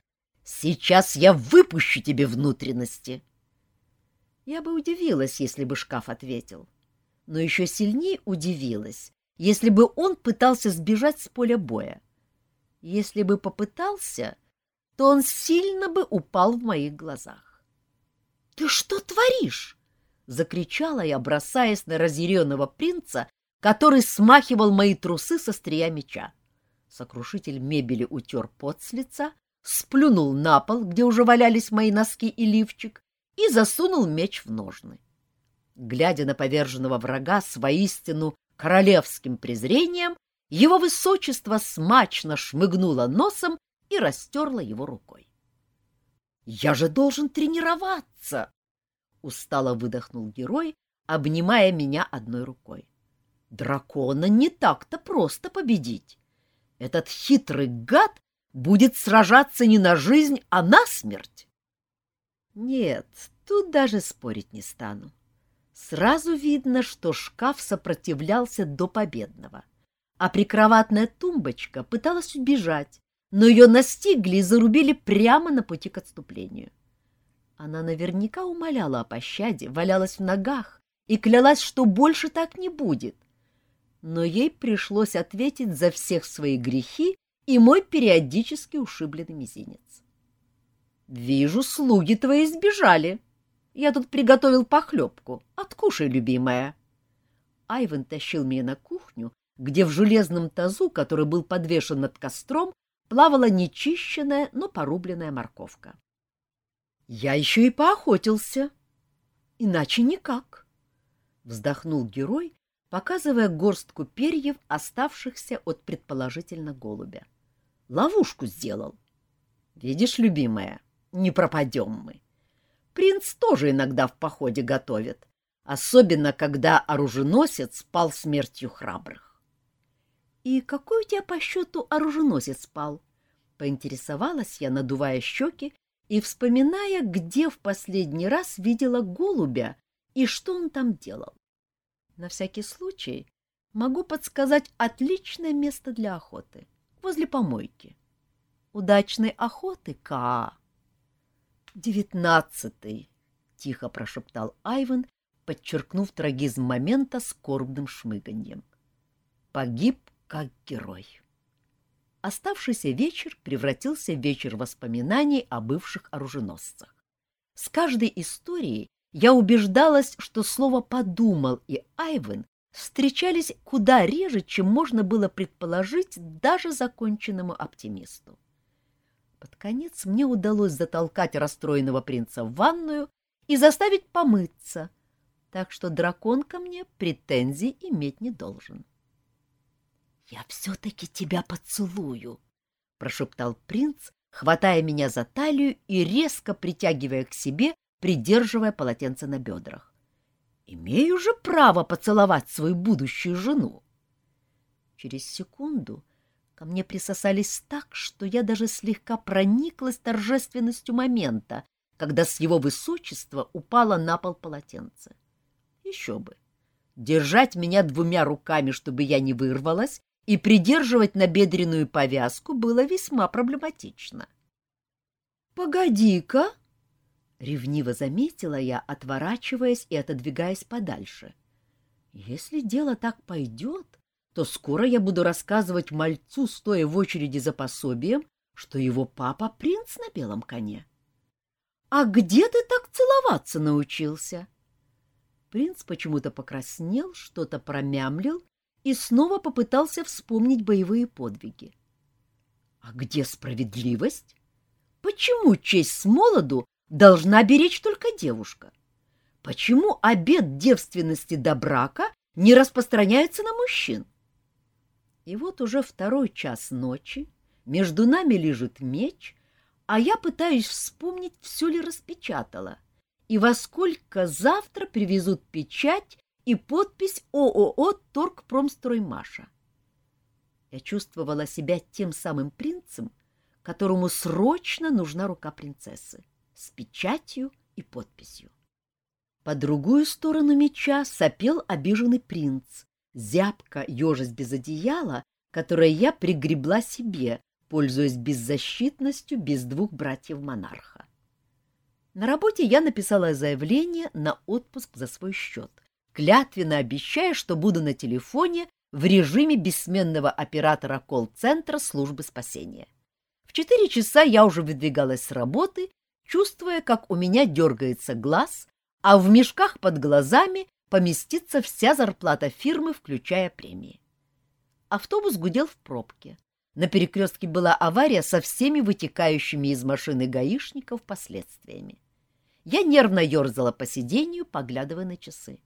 S1: Сейчас я выпущу тебе внутренности. Я бы удивилась, если бы шкаф ответил. Но еще сильнее удивилась, если бы он пытался сбежать с поля боя. Если бы попытался, то он сильно бы упал в моих глазах. — Ты что творишь? — закричала я, бросаясь на разъяренного принца, который смахивал мои трусы со стрия меча. Сокрушитель мебели утер пот с лица, сплюнул на пол, где уже валялись мои носки и лифчик, и засунул меч в ножны. Глядя на поверженного врага с воистину королевским презрением, его высочество смачно шмыгнуло носом и растерла его рукой. — Я же должен тренироваться! — устало выдохнул герой, обнимая меня одной рукой. — Дракона не так-то просто победить. Этот хитрый гад будет сражаться не на жизнь, а на смерть. Нет, тут даже спорить не стану. Сразу видно, что шкаф сопротивлялся до победного, а прикроватная тумбочка пыталась убежать, но ее настигли и зарубили прямо на пути к отступлению. Она наверняка умоляла о пощаде, валялась в ногах и клялась, что больше так не будет. Но ей пришлось ответить за всех свои грехи и мой периодически ушибленный мизинец. «Вижу, слуги твои сбежали. Я тут приготовил похлебку. Откушай, любимая». Айвен тащил меня на кухню, где в железном тазу, который был подвешен над костром, плавала нечищенная, но порубленная морковка. Я еще и поохотился. Иначе никак. Вздохнул герой, показывая горстку перьев, оставшихся от предположительно голубя. Ловушку сделал. Видишь, любимая, не пропадем мы. Принц тоже иногда в походе готовит, особенно когда оруженосец спал смертью храбрых. «И какой у тебя по счету оруженосец спал?» — поинтересовалась я, надувая щеки и вспоминая, где в последний раз видела голубя и что он там делал. На всякий случай могу подсказать отличное место для охоты, возле помойки. Удачной охоты, Ка. «Девятнадцатый», — тихо прошептал Айван, подчеркнув трагизм момента скорбным шмыганьем. «Погиб как герой. Оставшийся вечер превратился в вечер воспоминаний о бывших оруженосцах. С каждой историей я убеждалась, что слово «подумал» и «Айвен» встречались куда реже, чем можно было предположить даже законченному оптимисту. Под конец мне удалось затолкать расстроенного принца в ванную и заставить помыться, так что дракон ко мне претензий иметь не должен. «Я все-таки тебя поцелую», — прошептал принц, хватая меня за талию и резко притягивая к себе, придерживая полотенце на бедрах. «Имею же право поцеловать свою будущую жену». Через секунду ко мне присосались так, что я даже слегка прониклась торжественностью момента, когда с его высочества упало на пол полотенце. Еще бы! Держать меня двумя руками, чтобы я не вырвалась, и придерживать набедренную повязку было весьма проблематично. «Погоди-ка!» — ревниво заметила я, отворачиваясь и отодвигаясь подальше. «Если дело так пойдет, то скоро я буду рассказывать мальцу, стоя в очереди за пособием, что его папа — принц на белом коне. А где ты так целоваться научился?» Принц почему-то покраснел, что-то промямлил и снова попытался вспомнить боевые подвиги. А где справедливость? Почему честь с молоду должна беречь только девушка? Почему обет девственности до брака не распространяется на мужчин? И вот уже второй час ночи между нами лежит меч, а я пытаюсь вспомнить, все ли распечатала, и во сколько завтра привезут печать и подпись ООО «Торгпромстроймаша». Я чувствовала себя тем самым принцем, которому срочно нужна рука принцессы, с печатью и подписью. По другую сторону меча сопел обиженный принц, зябко ежась без одеяла, которое я пригребла себе, пользуясь беззащитностью без двух братьев-монарха. На работе я написала заявление на отпуск за свой счет, клятвенно обещая, что буду на телефоне в режиме бессменного оператора колл-центра службы спасения. В четыре часа я уже выдвигалась с работы, чувствуя, как у меня дергается глаз, а в мешках под глазами поместится вся зарплата фирмы, включая премии. Автобус гудел в пробке. На перекрестке была авария со всеми вытекающими из машины гаишников последствиями. Я нервно ерзала по сиденью, поглядывая на часы.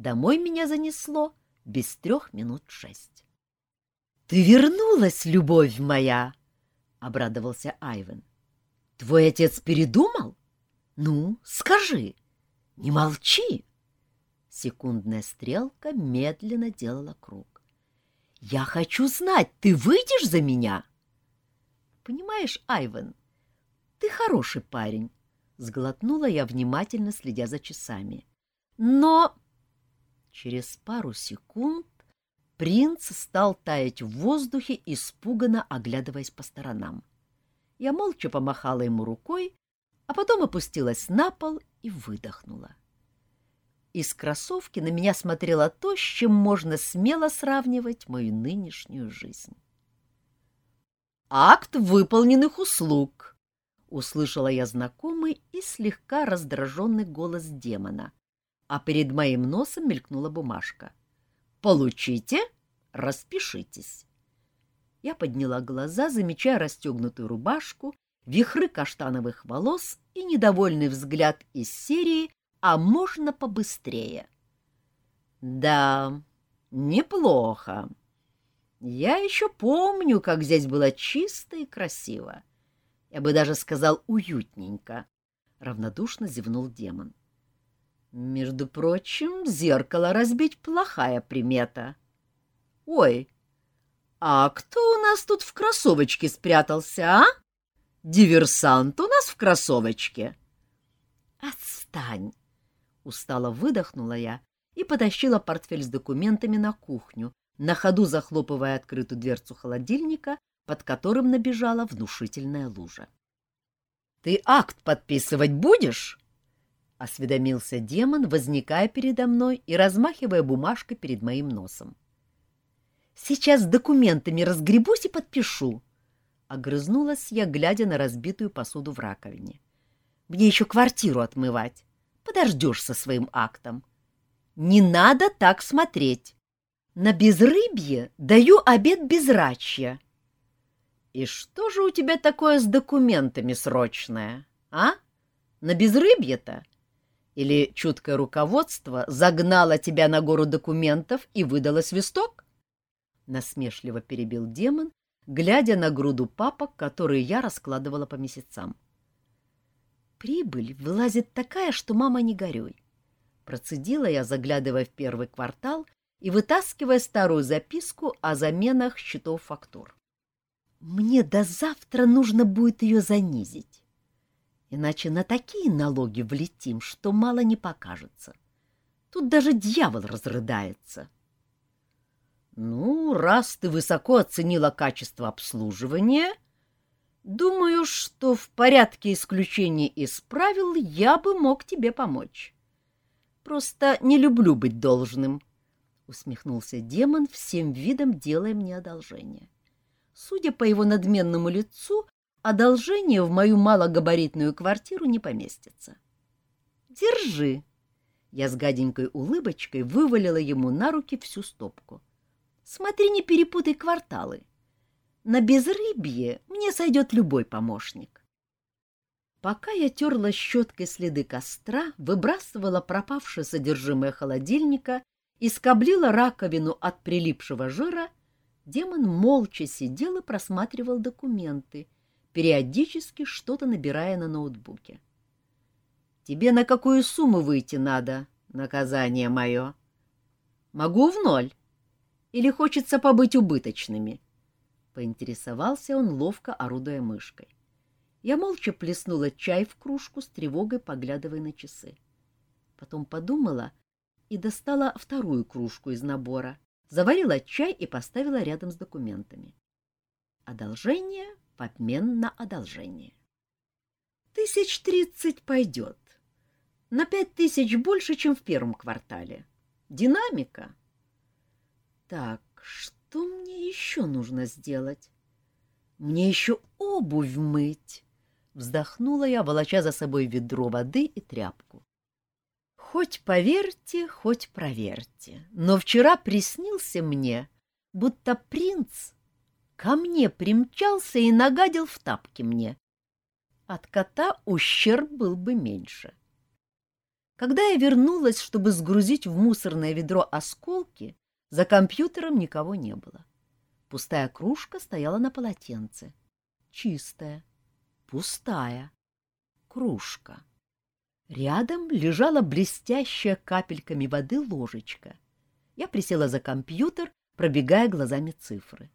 S1: Домой меня занесло без трех минут шесть. — Ты вернулась, любовь моя! — обрадовался Айвен. — Твой отец передумал? Ну, скажи, не молчи! Секундная стрелка медленно делала круг. — Я хочу знать, ты выйдешь за меня? — Понимаешь, Айвен, ты хороший парень, — сглотнула я, внимательно следя за часами. — Но Через пару секунд принц стал таять в воздухе, испуганно оглядываясь по сторонам. Я молча помахала ему рукой, а потом опустилась на пол и выдохнула. Из кроссовки на меня смотрело то, с чем можно смело сравнивать мою нынешнюю жизнь. «Акт выполненных услуг!» — услышала я знакомый и слегка раздраженный голос демона, а перед моим носом мелькнула бумажка. «Получите, распишитесь». Я подняла глаза, замечая расстегнутую рубашку, вихры каштановых волос и недовольный взгляд из серии «А можно побыстрее?» «Да, неплохо. Я еще помню, как здесь было чисто и красиво. Я бы даже сказал уютненько», — равнодушно зевнул демон. Между прочим, зеркало разбить плохая примета. Ой, а кто у нас тут в кроссовочке спрятался, а? Диверсант у нас в кроссовочке. Отстань! Устало выдохнула я и потащила портфель с документами на кухню, на ходу захлопывая открытую дверцу холодильника, под которым набежала внушительная лужа. — Ты акт подписывать будешь? — осведомился демон, возникая передо мной и размахивая бумажкой перед моим носом. «Сейчас документами разгребусь и подпишу», — огрызнулась я, глядя на разбитую посуду в раковине. «Мне еще квартиру отмывать. Подождешь со своим актом». «Не надо так смотреть. На безрыбье даю обед безрачья». «И что же у тебя такое с документами срочное, а? На безрыбье-то?» Или чуткое руководство загнало тебя на гору документов и выдало свисток? Насмешливо перебил демон, глядя на груду папок, которые я раскладывала по месяцам. Прибыль вылазит такая, что мама не горюй. Процедила я, заглядывая в первый квартал и вытаскивая старую записку о заменах счетов фактур. Мне до завтра нужно будет ее занизить иначе на такие налоги влетим, что мало не покажется. Тут даже дьявол разрыдается. Ну, раз ты высоко оценила качество обслуживания, думаю, что в порядке исключения из правил я бы мог тебе помочь. Просто не люблю быть должным, — усмехнулся демон, всем видом делая мне одолжение. Судя по его надменному лицу, одолжение в мою малогабаритную квартиру не поместится. Держи. Я с гаденькой улыбочкой вывалила ему на руки всю стопку. Смотри, не перепутай кварталы. На безрыбье мне сойдет любой помощник. Пока я терла щеткой следы костра, выбрасывала пропавшее содержимое холодильника и скоблила раковину от прилипшего жира, Демон молча сидел и просматривал документы, периодически что-то набирая на ноутбуке. — Тебе на какую сумму выйти надо, наказание мое? — Могу в ноль. Или хочется побыть убыточными? — поинтересовался он, ловко орудуя мышкой. Я молча плеснула чай в кружку, с тревогой поглядывая на часы. Потом подумала и достала вторую кружку из набора, заварила чай и поставила рядом с документами. Одолжение в обмен на одолжение. Тысяч тридцать пойдет. На пять тысяч больше, чем в первом квартале. Динамика. Так, что мне еще нужно сделать? Мне еще обувь мыть. Вздохнула я, волоча за собой ведро воды и тряпку. Хоть поверьте, хоть проверьте, но вчера приснился мне, будто принц ко мне примчался и нагадил в тапки мне. От кота ущерб был бы меньше. Когда я вернулась, чтобы сгрузить в мусорное ведро осколки, за компьютером никого не было. Пустая кружка стояла на полотенце. Чистая, пустая кружка. Рядом лежала блестящая капельками воды ложечка. Я присела за компьютер, пробегая глазами цифры.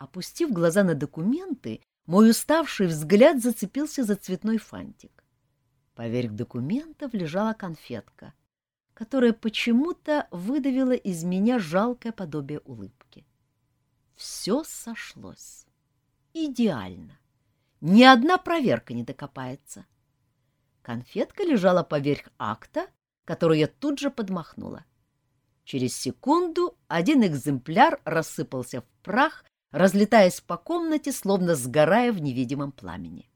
S1: Опустив глаза на документы, мой уставший взгляд зацепился за цветной фантик. Поверх документов лежала конфетка, которая почему-то выдавила из меня жалкое подобие улыбки. Все сошлось. Идеально. Ни одна проверка не докопается. — Конфетка лежала поверх акта, которую я тут же подмахнула. Через секунду один экземпляр рассыпался в прах, разлетаясь по комнате, словно сгорая в невидимом пламени.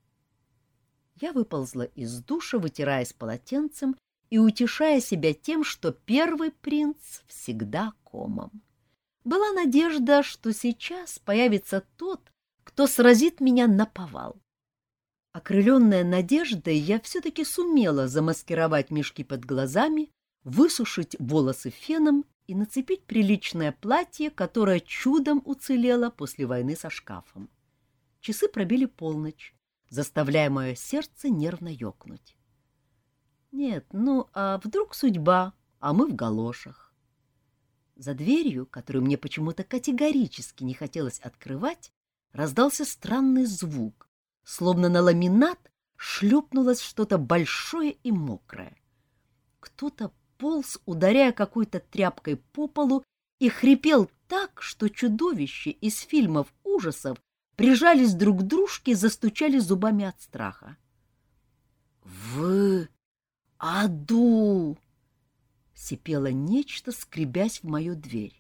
S1: Я выползла из душа, вытираясь полотенцем и утешая себя тем, что первый принц всегда комом. Была надежда, что сейчас появится тот, кто сразит меня на повал. Окрыленная надеждой, я все-таки сумела замаскировать мешки под глазами, высушить волосы феном и нацепить приличное платье, которое чудом уцелело после войны со шкафом. Часы пробили полночь, заставляя мое сердце нервно ёкнуть. Нет, ну а вдруг судьба, а мы в галошах? За дверью, которую мне почему-то категорически не хотелось открывать, раздался странный звук, словно на ламинат шлепнулось что-то большое и мокрое. Кто-то полз, ударяя какой-то тряпкой по полу, и хрипел так, что чудовища из фильмов ужасов прижались друг к дружке и застучали зубами от страха. «В аду!» — сипело нечто, скребясь в мою дверь.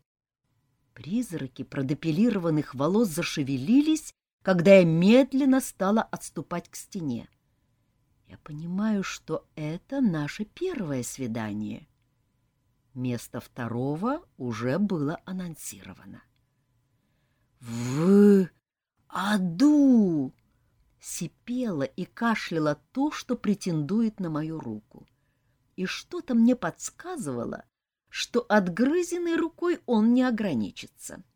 S1: Призраки продепилированных волос зашевелились когда я медленно стала отступать к стене. Я понимаю, что это наше первое свидание. Место второго уже было анонсировано. «В аду!» Сипела и кашляла то, что претендует на мою руку. И что-то мне подсказывало, что отгрызенной рукой он не ограничится. —